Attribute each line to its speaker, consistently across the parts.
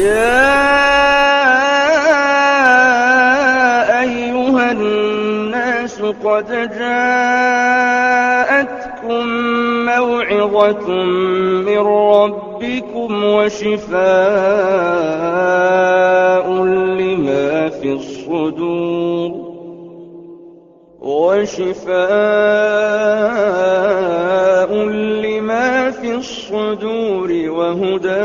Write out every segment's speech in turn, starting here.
Speaker 1: يا أيها الناس قد جاءتكم موعظة من ربكم وشفاء لما في الصدور وشفاء لما في الصدور وهدى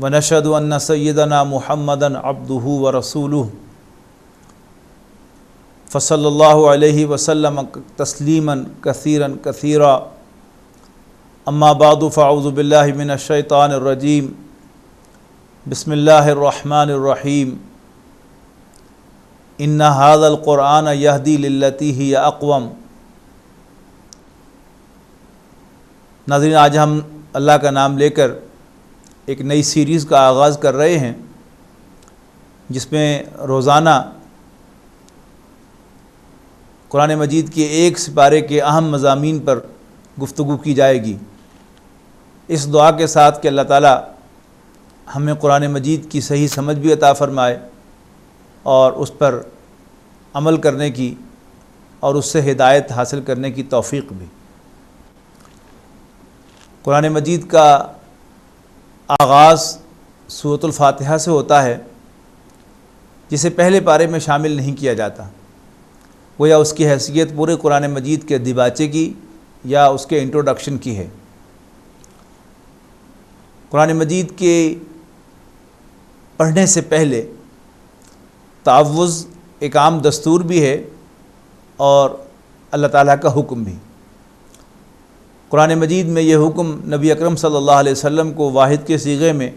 Speaker 2: ونشهد أن سيدنا محمدا عبده ورسوله. فصلی اللہ علیہ وسلم تسلیما کثیرا کثیرا اما بعد فاعوذ باللہ من الشیطان الرجیم بسم اللہ الرحمن الرحیم ان هذا القرآن یہدی للتی ہی اقوم ناظرین، آج ہم اللہ کا نام لے کر ایک نئی سیریز کا آغاز کر رہے ہیں، جس میں روزانہ قرآن مجید کے ایک سپارے کے اہم مضامین پر گفتگو کی جائے گی۔ اس دعا کے ساتھ کہ اللہ تعالیٰ ہمیں قرآن مجید کی صحیح سمجھ بھی عطا فرمائے اور اس پر عمل کرنے کی اور اس سے ہدایت حاصل کرنے کی توفیق بھی۔ قرآن مجید کا آغاز صورت الفاتحہ سے ہوتا ہے، جسے پہلے پارے میں شامل نہیں کیا جاتا۔ گویا اس کی حیثیت پورے قرآن مجید کے دیباچے کی یا اس کے انٹروڈکشن کی ہے۔ قرآن مجید کے پڑھنے سے پہلے تعوض ایک عام دستور بھی ہے اور اللہ تعالیٰ کا حکم بھی۔ قرآن مجید میں یہ حکم نبی اکرم صلی اللہ علیہ وسلم کو واحد کے سیغے میں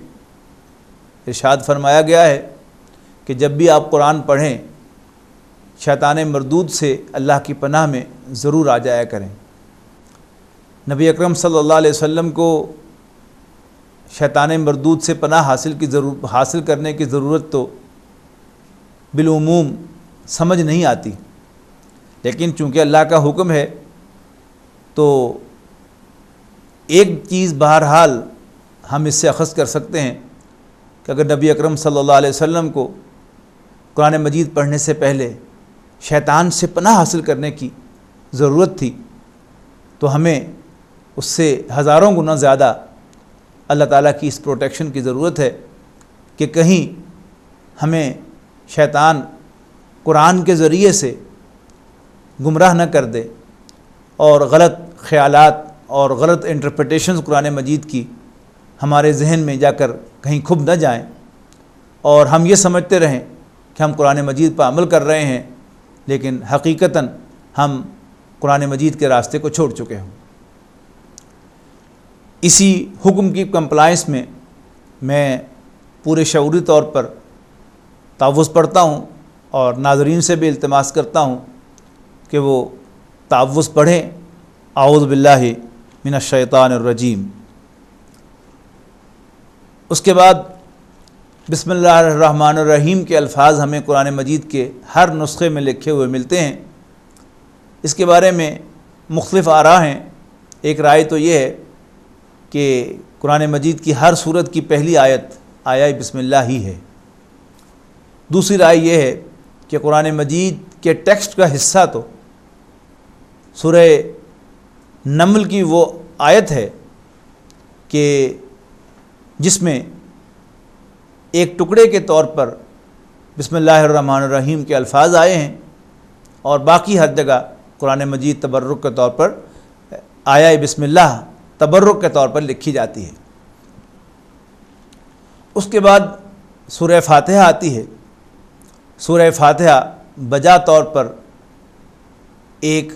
Speaker 2: ارشاد فرمایا گیا ہے کہ جب بھی آپ قرآن پڑھیں، شیطان مردود سے اللہ کی پناہ میں ضرور آ جایا کریں۔ نبی اکرم صلی اللہ علیہ وسلم کو شیطان مردود سے پناہ حاصل کی ضرور، حاصل کرنے کی ضرورت تو بالعموم سمجھ نہیں آتی۔ لیکن چونکہ اللہ کا حکم ہے، تو ایک چیز بہرحال ہم اس سے اخذ کر سکتے ہیں کہ اگر نبی اکرم صلی اللہ علیہ وسلم کو قرآن مجید پڑھنے سے پہلے شیطان سے پناہ حاصل کرنے کی ضرورت تھی، تو ہمیں اس سے ہزاروں گنا زیادہ اللہ تعالیٰ کی اس پروٹیکشن کی ضرورت ہے کہ کہیں ہمیں شیطان قرآن کے ذریعے سے گمراہ نہ کر دے اور غلط خیالات اور غلط انٹرپریٹیشنز قرآن مجید کی ہمارے ذہن میں جا کر کہیں کھب نہ جائیں اور ہم یہ سمجھتے رہیں کہ ہم قرآن مجید پر عمل کر رہے ہیں، لیکن حقیقتاً ہم قرآن مجید کے راستے کو چھوڑ چکے ہوں۔ اسی حکم کی کمپلائنس میں میں پورے شعوری طور پر تعوض پڑھتا ہوں اور ناظرین سے بھی التماس کرتا ہوں کہ وہ تعوض پڑھیں۔ اعوذ باللہ من الشیطان الرجیم۔ اس کے بعد بسم اللہ الرحمن الرحیم کے الفاظ ہمیں قرآن مجید کے ہر نسخے میں لکھے ہوئے ملتے ہیں۔ اس کے بارے میں مختلف آراء ہیں۔ ایک رائے تو یہ ہے کہ قرآن مجید کی ہر صورت کی پہلی آیت آیا بسم اللہ ہی ہے۔ دوسری رائے یہ ہے کہ قرآن مجید کے ٹیکسٹ کا حصہ تو سورہ نمل کی وہ آیت ہے کہ جس میں ایک ٹکڑے کے طور پر بسم اللہ الرحمن الرحیم کے الفاظ آئے ہیں اور باقی ہر جگہ قرآن مجید تبرک کے طور پر آیا بسم اللہ تبرک کے طور پر لکھی جاتی ہے۔ اس کے بعد سورہ فاتحہ آتی ہے۔ سورہ فاتحہ بجا طور پر ایک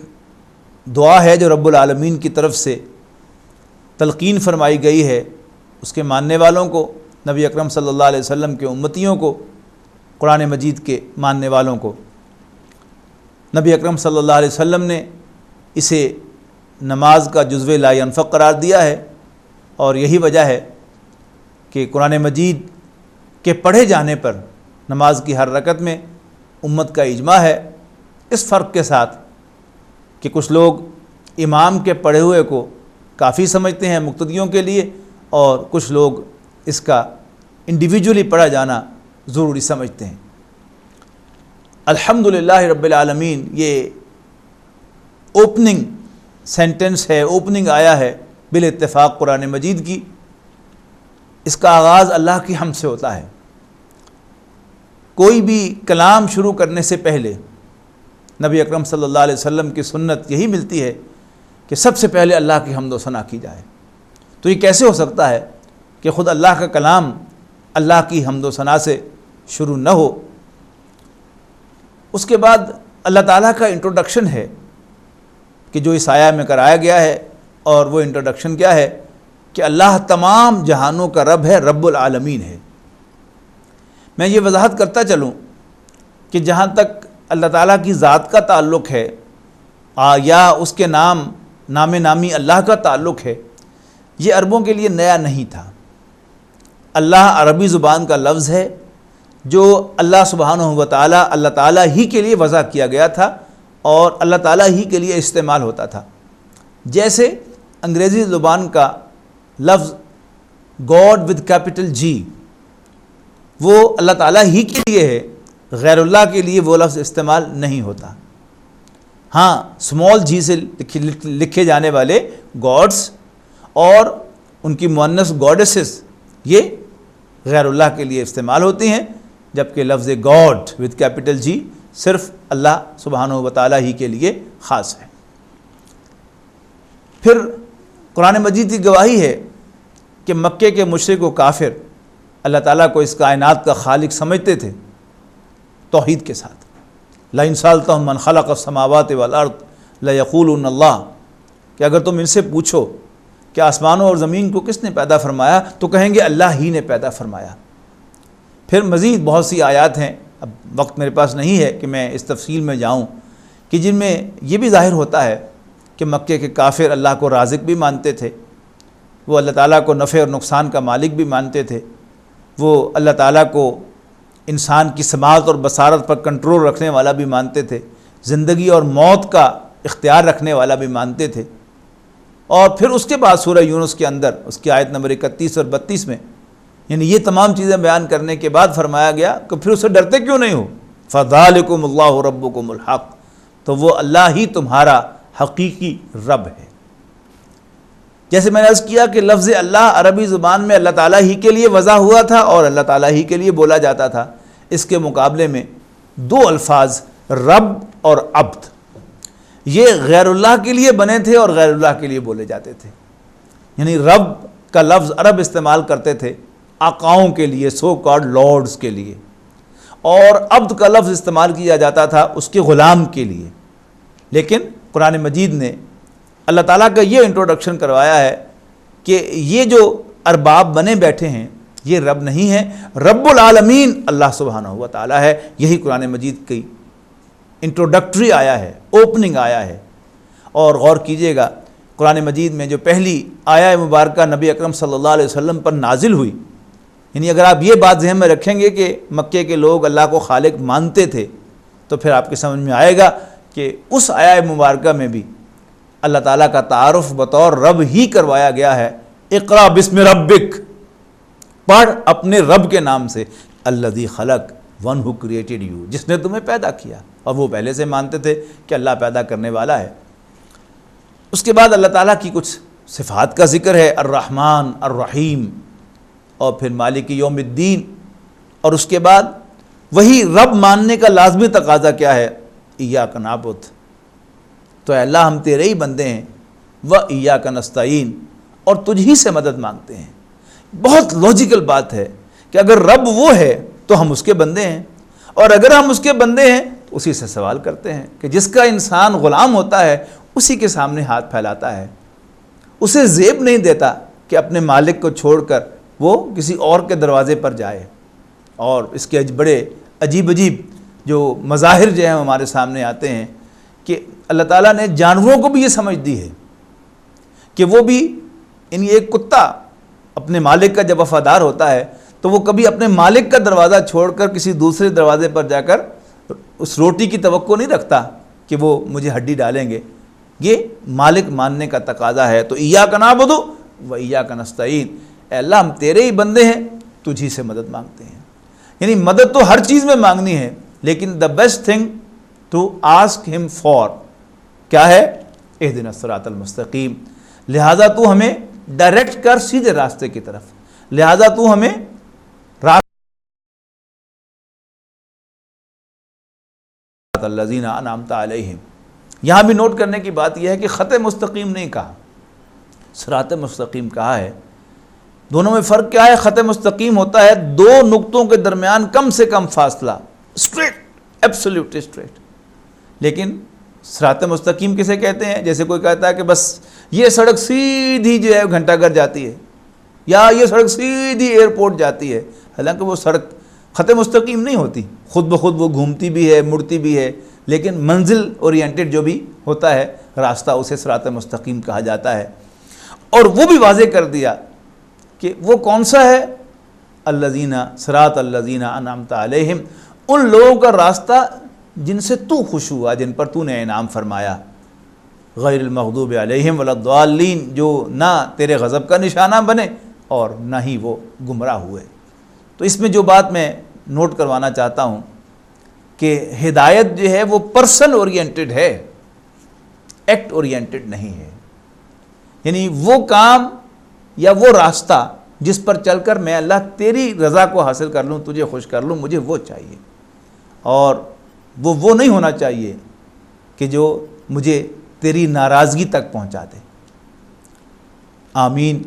Speaker 2: دعا ہے جو رب العالمین کی طرف سے تلقین فرمائی گئی ہے، اس کے ماننے والوں کو، نبی اکرم صلی اللہ علیہ وسلم کے امتیوں کو، قرآن مجید کے ماننے والوں کو۔ نبی اکرم صلی اللہ علیہ وسلم نے اسے نماز کا جزو لا ينفق قرار دیا ہے اور یہی وجہ ہے کہ قرآن مجید کے پڑھے جانے پر نماز کی ہر رکت میں امت کا اجماع ہے۔ اس فرق کے ساتھ کہ کچھ لوگ امام کے پڑھے ہوئے کو کافی سمجھتے ہیں مقتدیوں کے لیے اور کچھ لوگ اس کا انڈیویجولی پڑھا جانا ضروری سمجھتے ہیں۔ الحمد رب العالمین، یہ اوپننگ سینٹنس ہے اوپننگ آیا ہے بال اتفاق قرآن مجید کی۔ اس کا آغاز اللہ کی ہم سے ہوتا ہے۔ کوئی بھی کلام شروع کرنے سے پہلے نبی اکرم صلی اللہ علیہ وسلم کی سنت یہی ملتی ہے کہ سب سے پہلے اللہ کی حمد و ثناء کی جائے۔ تو یہ کیسے ہو سکتا ہے کہ خود اللہ کا کلام اللہ کی حمد و ثناء سے شروع نہ ہو؟ اس کے بعد اللہ تعالیٰ کا انٹروڈکشن ہے کہ جو اس آیا میں کرایا گیا ہے اور وہ انٹروڈکشن کیا ہے کہ اللہ تمام جہانوں کا رب ہے، رب العالمین ہے۔ میں یہ وضاحت کرتا چلوں کہ جہاں تک اللہ تعالیٰ کی ذات کا تعلق ہے یا اس کے نام نام نامی اللہ کا تعلق ہے، یہ عربوں کے لیے نیا نہیں تھا۔ اللہ عربی زبان کا لفظ ہے، جو اللہ سبحانہ و تعالیٰ اللہ تعالیٰ ہی کے لیے وضع کیا گیا تھا اور اللہ تعالیٰ ہی کے لیے استعمال ہوتا تھا۔ جیسے انگریزی زبان کا لفظ گاڈ ود کیپٹل جی وہ اللہ تعالیٰ ہی کے لیے ہے۔ غیر اللہ کے لیے وہ لفظ استعمال نہیں ہوتا۔ ہاں سمال جی سے لکھے جانے والے گاڈس اور ان کی مونس گاڈسز یہ غیر اللہ کے لیے استعمال ہوتی ہیں، جبکہ لفظ گاڈ ود کیپٹل جی صرف اللہ سبحانہ و تعالیٰ ہی کے لیے خاص ہے۔ پھر قرآن مجید کی گواہی ہے کہ مکے کے مشرق و کافر اللہ تعالیٰ کو اس کائنات کا خالق سمجھتے تھے۔ توحید کے ساتھ۔ لَإِن سَالْتَهُمْ مَنْ خَلَقَ السَّمَاوَاتِ وَالْأَرْضِ لَيَقُولُنَّ اللَّهِ۔ کہ اگر تم ان سے پوچھو کہ آسمانوں اور زمین کو کس نے پیدا فرمایا، تو کہیں گے اللہ ہی نے پیدا فرمایا۔ پھر مزید بہت سی آیات ہیں۔ اب وقت میرے پاس نہیں ہے کہ میں اس تفصیل میں جاؤں۔ کہ جن میں یہ بھی ظاہر ہوتا ہے کہ مکے کے کافر اللہ کو رازق بھی مانتے تھے۔ وہ اللہ تعالیٰ کو نفع اور نقصان کا مالک بھی مانتے تھے۔ وہ اللہ تعالیٰ کو انسان کی سماعت اور بصارت پر کنٹرول رکھنے والا بھی مانتے تھے، زندگی اور موت کا اختیار رکھنے والا بھی مانتے تھے۔ اور پھر اس کے بعد سورہ یونس کے اندر، اس کی آیت نمبر اکتیس اور بتیس میں یعنی یہ تمام چیزیں بیان کرنے کے بعد فرمایا گیا کہ پھر اسے ڈرتے کیوں نہیں ہو؟ فضالکم اللہ ربکم الحق۔ تو وہ اللہ ہی تمہارا حقیقی رب ہے۔ جیسے میں نے عرض کیا کہ لفظ اللہ عربی زبان میں اللہ تعالیٰ ہی کے لیے وضع ہوا تھا اور اللہ تعالیٰ ہی کے لیے بولا جاتا تھا۔ اس کے مقابلے میں دو الفاظ، رب اور عبد، یہ غیر اللہ کے لیے بنے تھے اور غیر اللہ کے لیے بولے جاتے تھے۔ یعنی رب کا لفظ عرب استعمال کرتے تھے آقاؤں کے لیے سو کارڈ لارڈز کے لیے۔ اور عبد کا لفظ استعمال کیا جاتا تھا اس کے غلام کے لیے۔ لیکن قرآن مجید نے اللہ تعالیٰ کا یہ انٹروڈکشن کروایا ہے کہ یہ جو ارباب بنے بیٹھے ہیں، یہ رب نہیں ہے رب العالمین اللہ سبحانہ ہوا تعالیٰ ہے۔ یہی قرآن مجید کی انٹروڈکٹری آیا ہے اوپننگ آیا ہے۔ اور غور کیجیے گا، قرآن مجید میں جو پہلی آیا مبارکہ نبی اکرم صلی اللہ علیہ وسلم پر نازل ہوئی یعنی اگر آپ یہ بات ذہن میں رکھیں گے کہ مکے کے لوگ اللہ کو خالق مانتے تھے، تو پھر آپ کے سمجھ میں آئے گا کہ اس آیا مبارکہ میں بھی اللہ تعالیٰ کا تعارف بطور رب ہی کروایا گیا ہے۔ اقرا بسم ربک۔ پڑھ اپنے رب کے نام سے۔ اللہ خلق ون ہو کریٹڈ یو جس نے تمہیں پیدا کیا۔ اور وہ پہلے سے مانتے تھے کہ اللہ پیدا کرنے والا ہے۔ اس کے بعد اللہ تعالیٰ کی کچھ صفات کا ذکر ہے۔ الرحمن، الرحیم۔ اور پھر مالک یوم الدین۔ اور اس کے بعد وہی رب ماننے کا لازمی تقاضا کیا ہے۔ ایا کا نابت تو اے اللہ ہم تیرے ہی بندے ہیں وہ ایا کا نستعین۔ اور تجھ ہی سے مدد مانگتے ہیں۔ بہت لوجیکل بات ہے کہ اگر رب وہ ہے تو ہم اس کے بندے ہیں۔ اور اگر ہم اس کے بندے ہیں تو اسی سے سوال کرتے ہیں کہ جس کا انسان غلام ہوتا ہے، اسی کے سامنے ہاتھ پھیلاتا ہے۔ اسے زیب نہیں دیتا کہ اپنے مالک کو چھوڑ کر وہ کسی اور کے دروازے پر جائے۔ اور اس کے بڑے عجیب عجیب جو مظاہر جو ہیں ہمارے سامنے آتے ہیں کہ اللہ تعالیٰ نے جانوروں کو بھی یہ سمجھ دی ہے کہ وہ بھی یعنی ایک کتا اپنے مالک کا جب وفادار ہوتا ہے تو وہ کبھی اپنے مالک کا دروازہ چھوڑ کر کسی دوسرے دروازے پر جا کر اس روٹی کی توقع نہیں رکھتا کہ وہ مجھے ہڈی ڈالیں گے۔ یہ مالک ماننے کا تقاضا ہے۔ تو ایا کا نام بدو و ایا کا نستعین۔ اے اللہ، ہم تیرے ہی بندے ہیں تجھی سے مدد مانگتے ہیں۔ یعنی مدد تو ہر چیز میں مانگنی ہے، لیکن the best thing to ask ہم فار کیا ہے؟ اح دن اسرات المستقیم۔ لہٰذا تو ہمیں ڈائریکٹ کر سیدھے راستے کی طرف۔ لہٰذا تو ہمیں الزین انعامت علیہم۔ یہاں بھی نوٹ کرنے کی بات یہ ہے کہ خط مستقیم نہیں کہا۔ سرات مستقیم کہا ہے۔ دونوں میں فرق کیا ہے؟ خط مستقیم ہوتا ہے دو نقطوں کے درمیان کم سے کم فاصلہ۔ اسٹریٹ ایبسلیوٹ اسٹریٹ لیکن سرات مستقیم کسے کہتے ہیں؟ جیسے کوئی کہتا ہے کہ بس یہ سڑک سیدھی جو ہے گھنٹہ گھر جاتی ہے، یا یہ سڑک سیدھی ایئرپورٹ جاتی ہے۔ حالانکہ وہ سڑک خط مستقیم نہیں ہوتی، خود بخود وہ گھومتی بھی ہے، مڑتی بھی ہے، لیکن منزل اورینٹڈ جو بھی ہوتا ہے، راستہ اسے سرات مستقیم کہا جاتا ہے۔ اور وہ بھی واضح کر دیا کہ وہ کون سا ہے؟ اللہ زینہ سرات اللہ زینہ انعامت علیہم۔ ان لوگوں کا راستہ جن سے تو خوش ہوا، جن پر تو نے انعام فرمایا۔ غیر المغضوب علیہم ولادعالین جو نہ تیرے غضب کا نشانہ بنے اور نہ ہی وہ گمراہ ہوئے۔ تو اس میں جو بات میں نوٹ کروانا چاہتا ہوں کہ ہدایت جو ہے وہ پرسن اورینٹڈ ہے، ایکٹ اورینٹڈ نہیں ہے۔ یعنی وہ کام یا وہ راستہ جس پر چل کر میں اللہ تیری رضا کو حاصل کر لوں، تجھے خوش کر لوں، مجھے وہ چاہیے۔ اور وہ وہ نہیں ہونا چاہیے کہ جو مجھے تیری ناراضگی تک پہنچا دے۔ آمین۔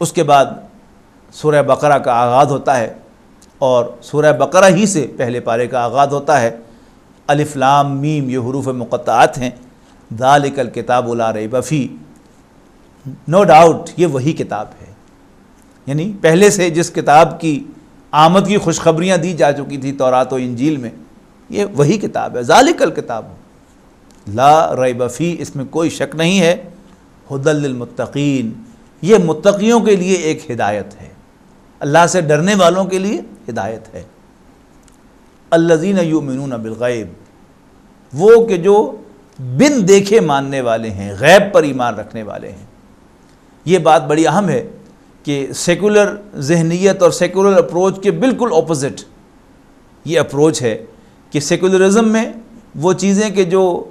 Speaker 2: اس کے بعد سورہ بقرہ کا آغاز ہوتا ہے اور سورہ بقرہ ہی سے پہلے پارے کا آغاز ہوتا ہے۔ الف لام میم، یہ حروف مقطعات ہیں۔ ذالک الکتاب لا ریب فی۔ نو ڈاؤٹ یہ وہی کتاب ہے۔ یعنی پہلے سے جس کتاب کی آمد کی خوشخبریاں دی جا چکی تھی تورات و انجیل میں یہ وہی کتاب ہے، ذالک الکتاب لا ریب فی، اس میں کوئی شک نہیں ہے۔ حدل للمتقین، یہ متقیوں کے لیے ایک ہدایت ہے۔ اللہ سے ڈرنے والوں کے لیے ہدایت ہے۔ الزین یؤمنون بالغیب، وہ کہ جو بن دیکھے ماننے والے ہیں، غیب پر ایمان رکھنے والے ہیں۔ یہ بات بڑی اہم ہے کہ سیکولر ذہنیت اور سیکولر اپروچ کے بالکل اپوزٹ یہ اپروچ ہے۔ کہ سیکولرزم میں وہ چیزیں کہ جو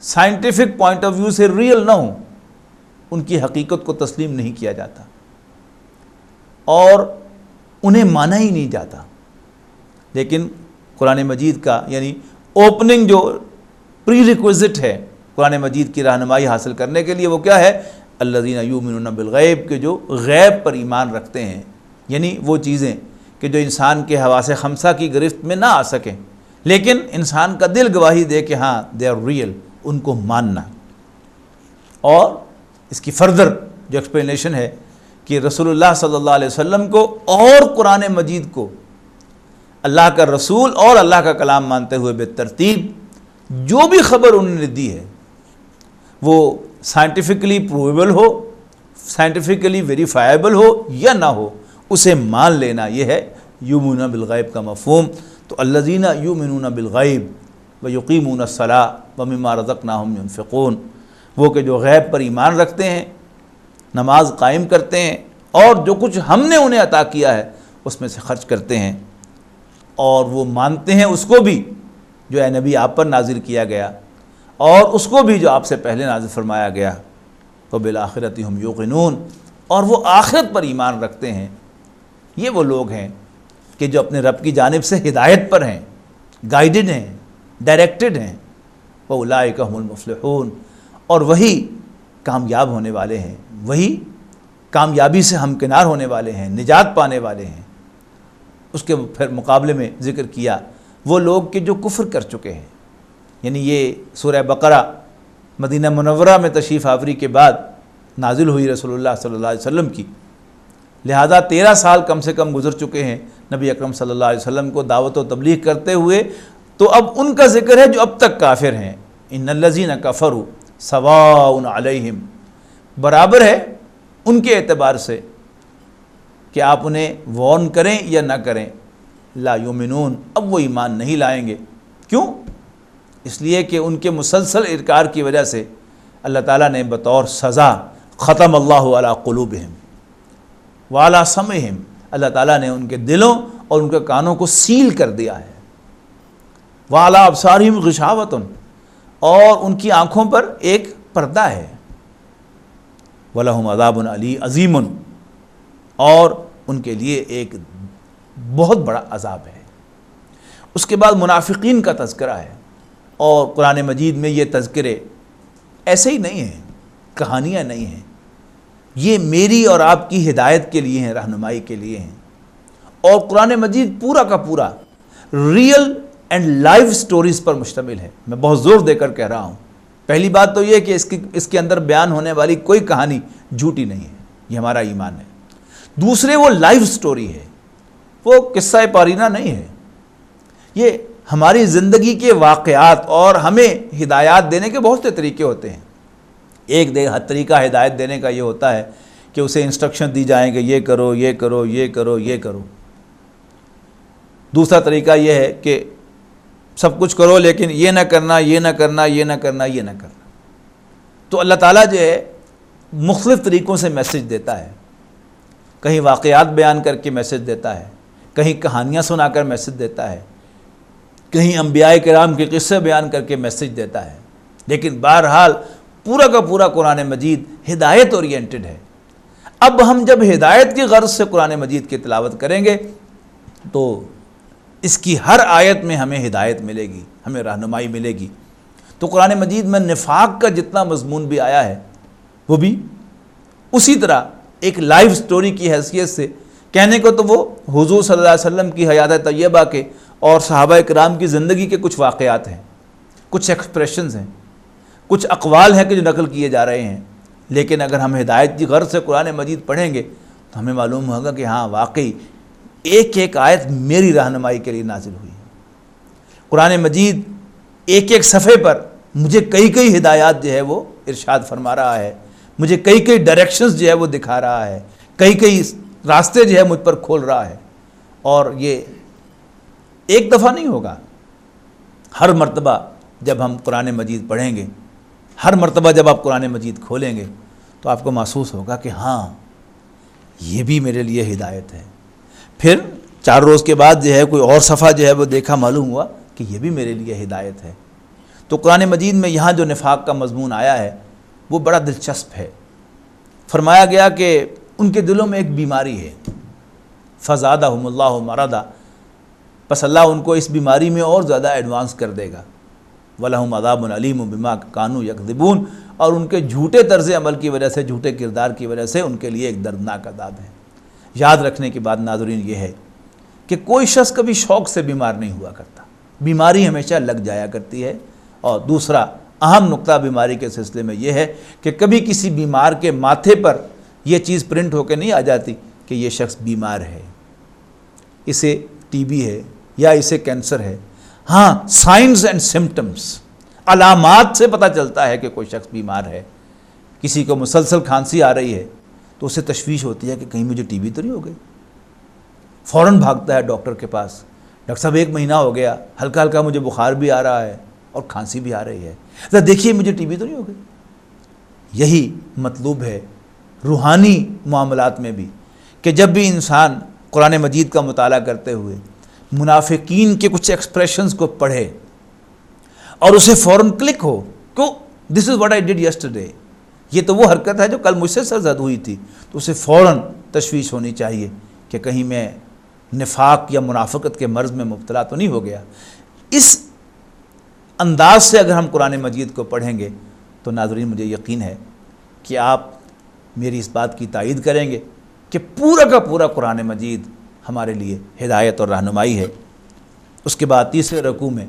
Speaker 2: سائنٹیفک پوائنٹ آف ویو سے ریئل نہ ہوں، ان کی حقیقت کو تسلیم نہیں کیا جاتا۔ اور انہیں مانا ہی نہیں جاتا۔ لیکن قرآن مجید کا یعنی اوپننگ جو پری ریکوزٹ ہے قرآن مجید کی رہنمائی حاصل کرنے کے لیے، وہ کیا ہے؟ اللہ دین یومن بالغیب کے جو غیب پر ایمان رکھتے ہیں۔ یعنی وہ چیزیں کہ جو انسان کے حواس خمسہ کی گرفت میں نہ آ سکیں۔ لیکن انسان کا دل گواہی دے کہ ہاں دے آر ریئل ان کو ماننا۔ اور اس کی فردر جو ایکسپلینیشن ہے کہ رسول اللہ صلی اللہ علیہ وسلم کو اور قرآن مجید کو اللہ کا رسول اور اللہ کا کلام مانتے ہوئے بے ترتیب جو بھی خبر انہوں نے دی ہے، وہ سائنٹیفکلی پروویبل ہو سائنٹیفکلی ویریفائیبل ہو یا نہ ہو، اسے مان لینا یہ ہے یومون بالغیب کا مفہوم۔ تو اللہ زینہ یومنون بالغیب و یقیمون صلاح و مما رزقناہم ينفقون، وہ کہ جو غیب پر ایمان رکھتے ہیں، نماز قائم کرتے ہیں اور جو کچھ ہم نے انہیں عطا کیا ہے، اس میں سے خرچ کرتے ہیں۔ اور وہ مانتے ہیں اس کو بھی، جو اے نبی آپ پر نازل کیا گیا، اور اس کو بھی جو آپ سے پہلے نازل فرمایا گیا۔ تو بالآخرتی ہم یوقنون، اور وہ آخرت پر ایمان رکھتے ہیں۔ یہ وہ لوگ ہیں کہ جو اپنے رب کی جانب سے ہدایت پر ہیں گائیڈڈ ہیں ڈائریکٹڈ ہیں وہ الائکہم المفلحون۔ اور وہی کامیاب ہونے والے ہیں، وہی کامیابی سے ہمکنار ہونے والے ہیں، نجات پانے والے ہیں۔ اس کے پھر مقابلے میں ذکر کیا، وہ لوگ کہ جو کفر کر چکے ہیں۔ یعنی یہ سورہ بقرہ، مدینہ منورہ میں تشریف آوری کے بعد نازل ہوئی رسول اللہ صلی اللہ علیہ وسلم کی۔ لہذا تیرہ سال کم سے کم گزر چکے ہیں نبی اکرم صلی اللہ علیہ وسلم کو دعوت و تبلیغ کرتے ہوئے۔ تو اب ان کا ذکر ہے جو اب تک کافر ہیں۔ ان الزین کفر ثوا علیہم۔ برابر ہے ان کے اعتبار سے کہ آپ انہیں وارن کریں یا نہ کریں۔ لا یومنون اب وہ ایمان نہیں لائیں گے۔ کیوں؟ اس لیے کہ ان کے مسلسل ارکار کی وجہ سے اللہ تعالیٰ نے بطور سزا ختم اللہ علیہ قلوبہم۔ والا سمہم اللہ تعالیٰ نے ان کے دلوں اور ان کے کانوں کو سیل کر دیا ہے۔ والا ابسارہم غشاوتن۔ اور ان کی آنکھوں پر ایک پردہ ہے۔ وَلَهُمْ عَذَابٌ علی عظیم۔ اور ان کے لیے ایک بہت بڑا عذاب ہے۔ اس کے بعد منافقین کا تذکرہ ہے۔ اور قرآن مجید میں یہ تذکرے ایسے ہی نہیں ہیں، کہانیاں نہیں ہیں۔ یہ میری اور آپ کی ہدایت کے لیے ہیں، رہنمائی کے لیے ہیں۔ اور قرآن مجید پورا کا پورا ریئل اینڈ لائیو سٹوریز پر مشتمل ہے۔ میں بہت زور دے کر کہہ رہا ہوں۔ پہلی بات تو یہ کہ اس کی، اس کے اندر بیان ہونے والی کوئی کہانی جھوٹی نہیں ہے۔ یہ ہمارا ایمان ہے۔ دوسرے وہ لائیو سٹوری ہے۔ وہ قصہ پارینہ نہیں ہے۔ یہ ہماری زندگی کے واقعات اور ہمیں ہدایات دینے کے بہت سے طریقے ہوتے ہیں۔ ایک دے طریقہ ہدایت دینے کا یہ ہوتا ہے کہ اسے انسٹرکشن دی جائیں کہ یہ کرو یہ کرو یہ کرو یہ کرو۔ دوسرا طریقہ یہ ہے کہ سب کچھ کرو لیکن یہ نہ کرنا، یہ نہ کرنا، یہ نہ کرنا، یہ نہ کرنا۔ تو اللہ تعالیٰ جو ہے، مختلف طریقوں سے میسج دیتا ہے۔ کہیں واقعات بیان کر کے میسج دیتا ہے۔ کہیں کہانیاں سنا کر میسج دیتا ہے۔ کہیں انبیاء کرام کے قصے بیان کر کے میسج دیتا ہے۔ لیکن بہرحال پورا کا پورا قرآن مجید ہدایت اورینٹڈ ہے۔ اب ہم جب ہدایت کی غرض سے قرآن مجید کی تلاوت کریں گے تو اس کی ہر آیت میں ہمیں ہدایت ملے گی، ہمیں رہنمائی ملے گی۔ تو قرآن مجید میں نفاق کا جتنا مضمون بھی آیا ہے، وہ بھی اسی طرح ایک لائیو سٹوری کی حیثیت سے۔ کہنے کو تو وہ حضور صلی اللہ علیہ وسلم کی حیات طیبہ کے اور صحابہ کرام کی زندگی کے کچھ واقعات ہیں، کچھ ایکسپریشنز ہیں۔ کچھ اقوال ہیں کہ جو نقل کیے جا رہے ہیں، لیکن اگر ہم ہدایت کی غرض سے قرآن مجید پڑھیں گے، تو ہمیں معلوم ہوگا کہ ہاں واقعی ایک ایک آیت میری رہنمائی کے لیے نازل ہوئی قرآن مجید ایک ایک صفحے پر مجھے کئی کئی ہدایات جو ہے وہ ارشاد فرما رہا ہے، مجھے کئی کئی ڈائریکشنز جو ہے وہ دکھا رہا ہے، کئی کئی راستے جو ہے مجھ پر کھول رہا ہے۔ اور یہ ایک دفعہ نہیں ہوگا، ہر مرتبہ جب ہم قرآن مجید پڑھیں گے ہر مرتبہ جب آپ قرآن مجید کھولیں گے تو آپ کو محسوس ہوگا کہ ہاں یہ بھی میرے لیے ہدایت ہے۔ پھر چار روز کے بعد جو ہے کوئی اور صفحہ جو ہے وہ دیکھا، معلوم ہوا کہ یہ بھی میرے لیے ہدایت ہے۔ تو قرآن مجید میں یہاں جو نفاق کا مضمون آیا ہے، وہ بڑا دلچسپ ہے۔ فرمایا گیا کہ ان کے دلوں میں ایک بیماری ہے۔ فضادہ اللہ مرادہ پس اللہ ان کو اس بیماری میں اور زیادہ ایڈوانس کر دے گا۔ ولہم عذاب العلیم و بما کانو یکذبون اور ان کے جھوٹے طرز عمل کی وجہ سے، جھوٹے کردار کی وجہ سے ان کے لیے ایک دردناک عذاب ہے۔ یاد رکھنے کی بات ناظرین یہ ہے کہ کوئی شخص کبھی شوق سے بیمار نہیں ہوا کرتا۔ بیماری ہمیشہ لگ جایا کرتی ہے۔ اور دوسرا اہم نقطہ بیماری کے سلسلے میں یہ ہے کہ کبھی کسی بیمار کے ماتھے پر یہ چیز پرنٹ ہو کے نہیں آ جاتی کہ یہ شخص بیمار ہے۔ اسے ٹی بی ہے یا اسے کینسر ہے۔ ہاں سائنس اینڈ سمٹمس علامات سے پتہ چلتا ہے کہ کوئی شخص بیمار ہے، کسی کو مسلسل کھانسی آ رہی ہے، تو اسے تشویش ہوتی ہے کہ کہیں مجھے ٹی بی تو نہیں ہو گئی۔ فوراً بھاگتا ہے ڈاکٹر کے پاس، ڈاکٹر صاحب، ایک مہینہ ہو گیا، ہلکا ہلکا مجھے بخار بھی آ رہا ہے اور کھانسی بھی آ رہی ہے۔ ذرا دیکھیے، مجھے ٹی بی تو نہیں ہو گئی۔ یہی مطلوب ہے روحانی معاملات میں بھی کہ جب بھی انسان قرآن مجید کا مطالعہ کرتے ہوئے منافقین کے کچھ ایکسپریشنز کو پڑھے اور اسے فوراً کلک ہو کیوں this is what I did yesterday یہ تو وہ حرکت ہے جو کل مجھ سے سرزد ہوئی تھی۔ تو اسے فوراً تشویش ہونی چاہیے کہ کہیں میں نفاق یا منافقت کے مرض میں مبتلا تو نہیں ہو گیا۔ اس انداز سے اگر ہم قرآن مجید کو پڑھیں گے تو ناظرین، مجھے یقین ہے کہ آپ میری اس بات کی تائید کریں گے کہ پورا کا پورا قرآن مجید ہمارے لیے ہدایت اور رہنمائی ہے۔ اس کے بعد تیسرے رقوع میں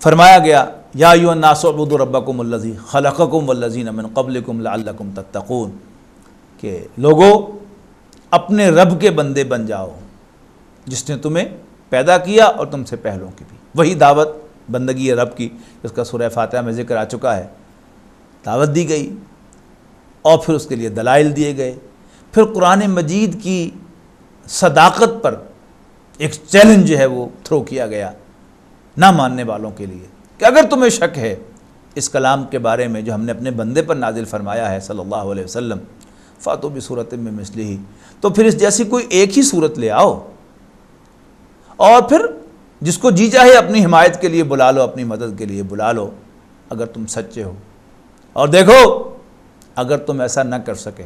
Speaker 2: فرمایا گیا، یا یو الناس عبد ربکم الذی خلقکم والذین من قبلکم لعلکم تتقون۔ کہ لوگو، اپنے رب کے بندے بن جاؤ، جس نے تمہیں پیدا کیا اور تم سے پہلوں کی بھی۔ وہی دعوت بندگی ہے رب کی، جس کا سورہ فاتحہ میں ذکر آ چکا ہے۔ دعوت دی گئی اور پھر اس کے لیے دلائل دیے گئے۔ پھر قرآن مجید کی صداقت پر ایک چیلنج جو ہے وہ تھرو کیا گیا نہ ماننے والوں کے لیے کہ اگر تمہیں شک ہے اس کلام کے بارے میں جو ہم نے اپنے بندے پر نازل فرمایا ہے صلی اللہ علیہ وسلم، فاتو بھی صورت میں مسلی ہی تو پھر اس جیسی کوئی ایک ہی صورت لے آؤ۔ اور پھر جس کو جی چاہے اپنی حمایت کے لیے بلا لو، اپنی مدد کے لیے بلا لو، اگر تم سچے ہو۔ اور دیکھو، اگر تم ایسا نہ کر سکے،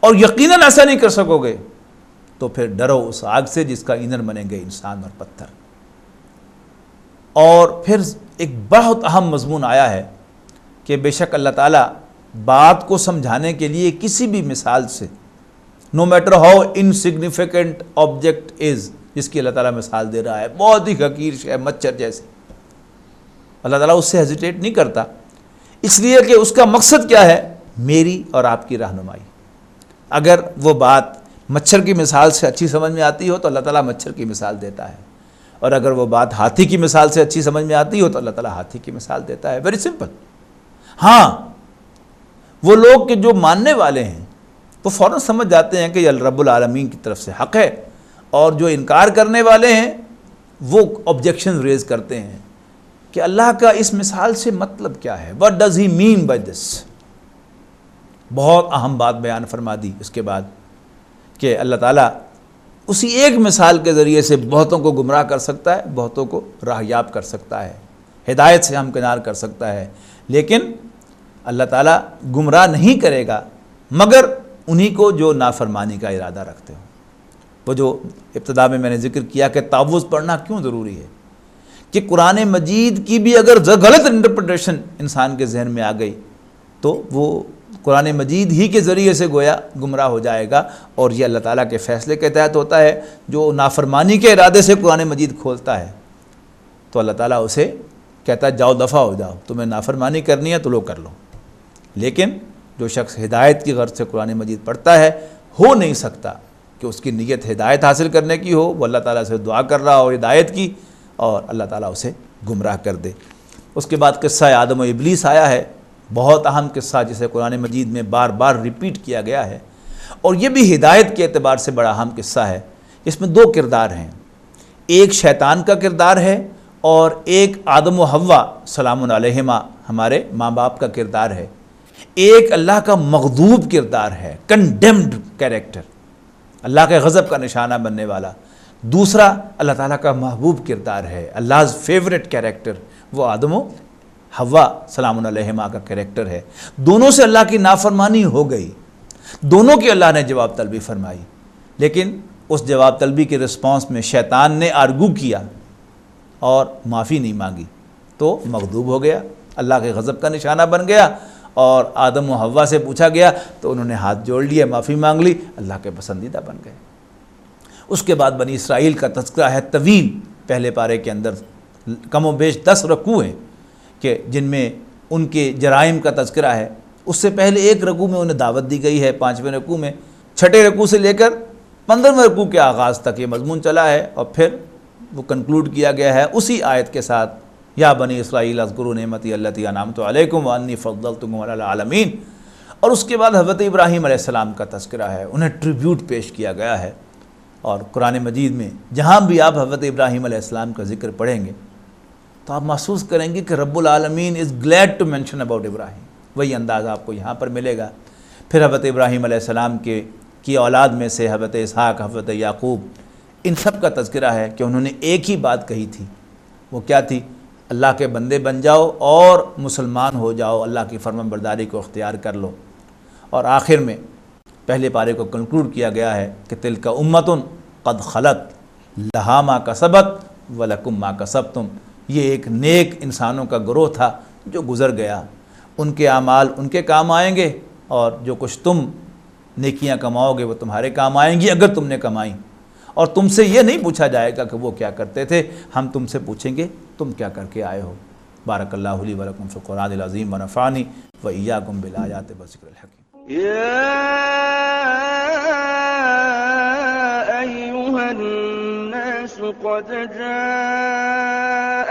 Speaker 2: اور یقیناً ایسا نہیں کر سکو گے تو پھر ڈرو اس آگ سے جس کا ایندھن بنیں گے انسان اور پتھر۔ اور پھر ایک بہت اہم مضمون آیا ہے کہ بے شک اللہ تعالیٰ بات کو سمجھانے کے لیے کسی بھی مثال سے no matter how insignificant object is جس کی اللہ تعالیٰ مثال دے رہا ہے، بہت ہی حقیر ہے مچھر جیسے۔ اللہ تعالیٰ اس سے ہیزیٹیٹ نہیں کرتا۔ اس لیے کہ اس کا مقصد کیا ہے؟ میری اور آپ کی رہنمائی۔ اگر وہ بات مچھر کی مثال سے اچھی سمجھ میں آتی ہو تو اللہ تعالیٰ مچھر کی مثال دیتا ہے۔ اور اگر وہ بات ہاتھی کی مثال سے اچھی سمجھ میں آتی ہو تو اللہ تعالیٰ ہاتھی کی مثال دیتا ہے۔ ویری سمپل ہاں وہ لوگ کہ جو ماننے والے ہیں، وہ فوراً سمجھ جاتے ہیں کہ یہ رب العالمین کی طرف سے حق ہے۔ اور جو انکار کرنے والے ہیں، وہ آبجیکشن ریز کرتے ہیں کہ اللہ کا اس مثال سے مطلب کیا ہے۔ What does he mean by this بہت اہم بات بیان فرما دی۔ اس کے بعد کہ اللہ تعالیٰ اسی ایک مثال کے ذریعے سے بہتوں کو گمراہ کر سکتا ہے، بہتوں کو راہیاب کر سکتا ہے، ہدایت سے ہم کنار کر سکتا ہے۔ لیکن اللہ تعالیٰ گمراہ نہیں کرے گا مگر انہی کو جو نافرمانی کا ارادہ رکھتے ہوں۔ وہ جو ابتدا میں میں نے ذکر کیا کہ تعوض پڑھنا کیوں ضروری ہے؟ کہ قرآن مجید کی بھی اگر غلط انٹرپریٹیشن انسان کے ذہن میں آ گئی تو وہ قرآن مجید ہی کے ذریعے سے گویا گمراہ ہو جائے گا اور یہ اللہ تعالیٰ کے فیصلے کے تحت ہوتا ہے، جو نافرمانی کے ارادے سے قرآن مجید کھولتا ہے۔ تو اللہ تعالیٰ اسے کہتا ہے، جاؤ دفعہ ہو جاؤ، تمہیں نافرمانی کرنی ہے تو لو کر لو۔ لیکن جو شخص ہدایت کی غرض سے قرآن مجید پڑھتا ہے، ہو نہیں سکتا کہ اس کی نیت ہدایت حاصل کرنے کی ہو۔ وہ اللہ تعالیٰ سے دعا کر رہا ہو ہدایت کی اور اللہ تعالیٰ اسے گمراہ کر دے۔ اس کے بعد قصہ آدم و ابلیس آیا ہے۔ بہت اہم قصہ جسے قرآن مجید میں بار بار ریپیٹ کیا گیا ہے اور یہ بھی ہدایت کے اعتبار سے بڑا اہم قصہ ہے۔ اس میں دو کردار ہیں۔ ایک شیطان کا کردار ہے اور ایک آدم و ہوا سلام علیہما، ہمارے ماں باپ کا کردار ہے۔ ایک اللہ کا مغضوب کردار ہے کنڈیمڈ کیریکٹر اللہ کے غضب کا نشانہ بننے والا۔ دوسرا، اللہ تعالیٰ کا محبوب کردار ہے، اللہ فیوریٹ کیریکٹر وہ آدم و ہوا سلام علیہما کا کریکٹر ہے۔ دونوں سے اللہ کی نافرمانی ہو گئی۔ دونوں کی اللہ نے جواب طلبی فرمائی۔ لیکن اس جواب طلبی کے رسپانس میں شیطان نے آرگو کیا اور معافی نہیں مانگی۔ تو مغدوب ہو گیا۔ اللہ کے غضب کا نشانہ بن گیا اور آدم و ہوا سے پوچھا گیا۔ تو انہوں نے ہاتھ جوڑ لیا، معافی مانگ لی۔ اللہ کے پسندیدہ بن گئے۔ اس کے بعد بنی اسرائیل کا تذکرہ ہے طویل۔ پہلے پارے کے اندر کم و بیش دس رکوع ہیں۔ کہ جن میں ان کے جرائم کا تذکرہ ہے، اس سے پہلے ایک رکوع میں انہیں دعوت دی گئی ہے، پانچویں رکوع میں چھٹے رکوع سے لے کر پندرہویں رکوع کے آغاز تک یہ مضمون چلا ہے اور پھر وہ کنکلوڈ کیا گیا ہے۔ اسی آیت کے ساتھ، یا بنی اسرائیل اذکر نعمتی اللہ نام تو علیکم وانی فضل تم عالمین اور اس کے بعد حضرت ابراہیم علیہ السلام کا تذکرہ ہے، انہیں ٹریبیوٹ پیش کیا گیا ہے۔ اور قرآن مجید میں جہاں بھی آپ حضرت ابراہیم علیہ السلام کا ذکر پڑھیں گے تو آپ محسوس کریں گے کہ رب العالمین is glad to mention about Ibrahim وہی انداز آپ کو یہاں پر ملے گا۔ پھر حضرت ابراہیم علیہ السلام کے کی اولاد میں سے حضرت اسحاق، حضرت یعقوب، ان سب کا تذکرہ ہے کہ انہوں نے ایک ہی بات کہی تھی۔ وہ کیا تھی؟ اللہ کے بندے بن جاؤ اور مسلمان ہو جاؤ، اللہ کی فرم برداری کو اختیار کر لو۔ اور آخر میں پہلے پارے کو کنکلوڈ کیا گیا ہے کہ تل کا امتن قد خلط لہامہ کا سبق و لکمہ کا سب تم یہ ایک نیک انسانوں کا گروہ تھا جو گزر گیا۔ ان کے اعمال ان کے کام آئیں گے اور جو کچھ تم نیکیاں کماؤ گے وہ تمہارے کام آئیں گی اگر تم نے کمائیں اور تم سے یہ نہیں پوچھا جائے گا کہ وہ کیا کرتے تھے۔ ہم تم سے پوچھیں گے تم کیا کر کے آئے ہو۔ بارک اللہ علی ولکم فی قرآن العظیم ونفعنی و ایاکم بالآیات بذکر الحکیم۔
Speaker 1: یا ایوہ الناس قد جائے